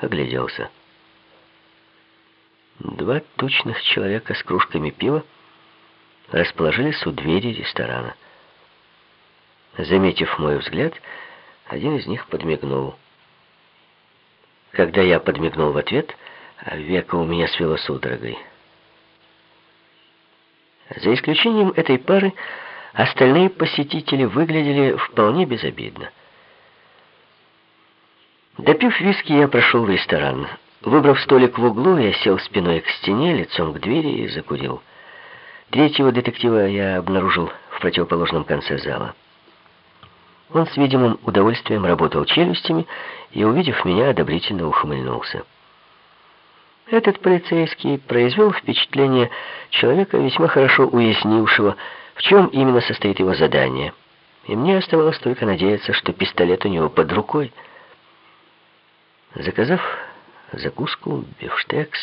огляделся. Два тучных человека с кружками пива расположились у двери ресторана. Заметив мой взгляд, один из них подмигнул. Когда я подмигнул в ответ, века у меня свело судорогой. За исключением этой пары, остальные посетители выглядели вполне безобидно. Допив виски, я прошел в ресторан. Выбрав столик в углу, я сел спиной к стене, лицом к двери и закурил. Третьего детектива я обнаружил в противоположном конце зала. Он с видимым удовольствием работал челюстями и, увидев меня, одобрительно ухмыльнулся. Этот полицейский произвел впечатление человека, весьма хорошо уяснившего, в чем именно состоит его задание. И мне оставалось только надеяться, что пистолет у него под рукой. Заказав закуску, бифштекс,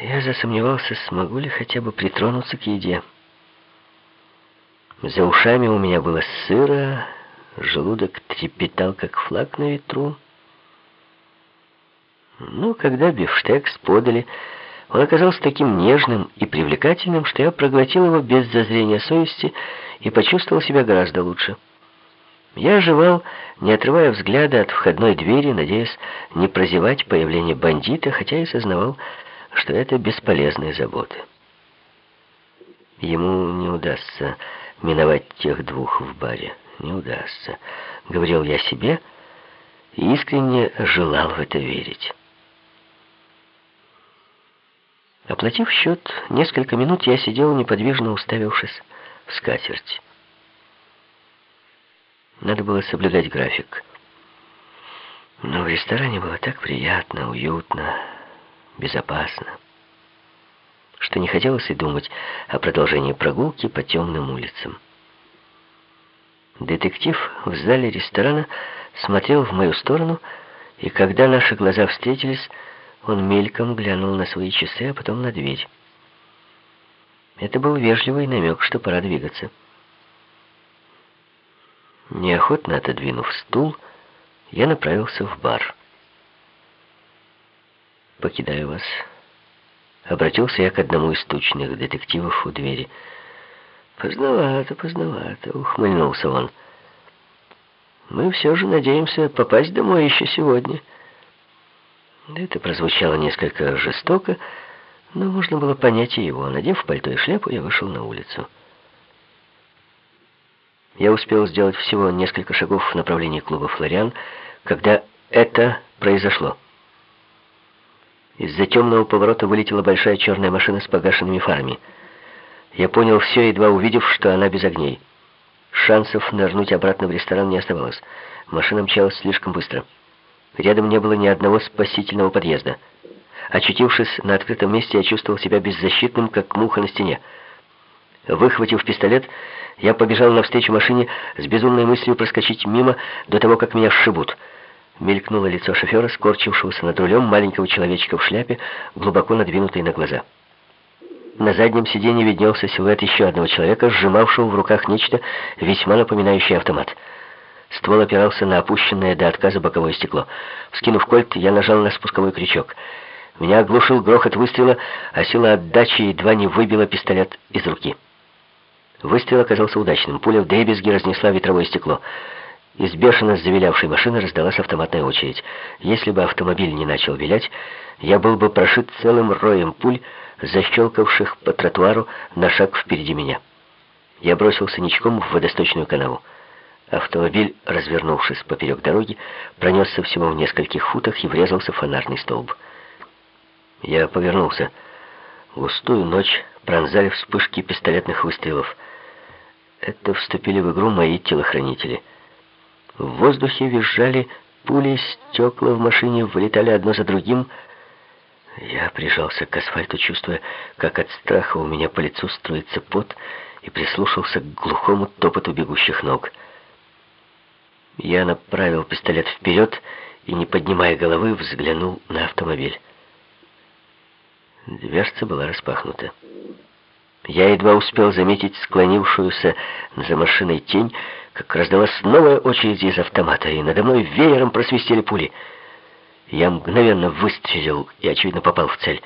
я засомневался, смогу ли хотя бы притронуться к еде. За ушами у меня было сыро, желудок трепетал, как флаг на ветру. Но когда бифштекс подали, он оказался таким нежным и привлекательным, что я проглотил его без зазрения совести и почувствовал себя гораздо лучше. Я оживал, не отрывая взгляда от входной двери, надеясь не прозевать появление бандита, хотя и сознавал, что это бесполезные заботы. Ему не удастся миновать тех двух в баре. Не удастся, говорил я себе и искренне желал в это верить. Оплатив счет, несколько минут я сидел неподвижно уставившись в скатерть. Надо было соблюдать график. Но в ресторане было так приятно, уютно, безопасно что не хотелось и думать о продолжении прогулки по темным улицам. Детектив в зале ресторана смотрел в мою сторону, и когда наши глаза встретились, он мельком глянул на свои часы, а потом на дверь. Это был вежливый намек, что пора двигаться. Неохотно отодвинув стул, я направился в бар. «Покидаю вас», Обратился я к одному из тучных детективов у двери. «Поздновато, поздновато», — ухмыльнулся он. «Мы все же надеемся попасть домой еще сегодня». Это прозвучало несколько жестоко, но можно было понять и его. Надев пальто и шляпу, я вышел на улицу. Я успел сделать всего несколько шагов в направлении клуба «Флориан», когда это произошло. Из-за темного поворота вылетела большая черная машина с погашенными фарами. Я понял все, едва увидев, что она без огней. Шансов нырнуть обратно в ресторан не оставалось. Машина мчалась слишком быстро. Рядом не было ни одного спасительного подъезда. Очутившись на открытом месте, я чувствовал себя беззащитным, как муха на стене. Выхватив пистолет, я побежал навстречу машине с безумной мыслью проскочить мимо до того, как меня сшибут — Мелькнуло лицо шофера, скорчившегося над рулем маленького человечка в шляпе, глубоко надвинутой на глаза. На заднем сиденье виднелся силуэт еще одного человека, сжимавшего в руках нечто, весьма напоминающее автомат. Ствол опирался на опущенное до отказа боковое стекло. Вскинув кольт, я нажал на спусковой крючок. Меня оглушил грохот выстрела, а сила отдачи едва не выбила пистолет из руки. Выстрел оказался удачным. Пуля в дребезги разнесла ветровое стекло. Из бешено завилявшей машины раздалась автоматная очередь. Если бы автомобиль не начал вилять, я был бы прошит целым роем пуль, защелкавших по тротуару на шаг впереди меня. Я бросился ничком в водосточную канаву. Автомобиль, развернувшись поперек дороги, пронесся всего в нескольких футах и врезался в фонарный столб. Я повернулся. Густую ночь пронзали вспышки пистолетных выстрелов. Это вступили в игру мои телохранители — в воздухе визжали пули, стекла в машине вылетали одно за другим. Я прижался к асфальту, чувствуя, как от страха у меня по лицу струится пот, и прислушался к глухому топоту бегущих ног. Я направил пистолет вперед и, не поднимая головы, взглянул на автомобиль. Дверца была распахнута. Я едва успел заметить склонившуюся за машиной тень, как раздалась новая очередь из автомата, и надо мной веером просвистели пули. Я мгновенно выстрелил и, очевидно, попал в цель.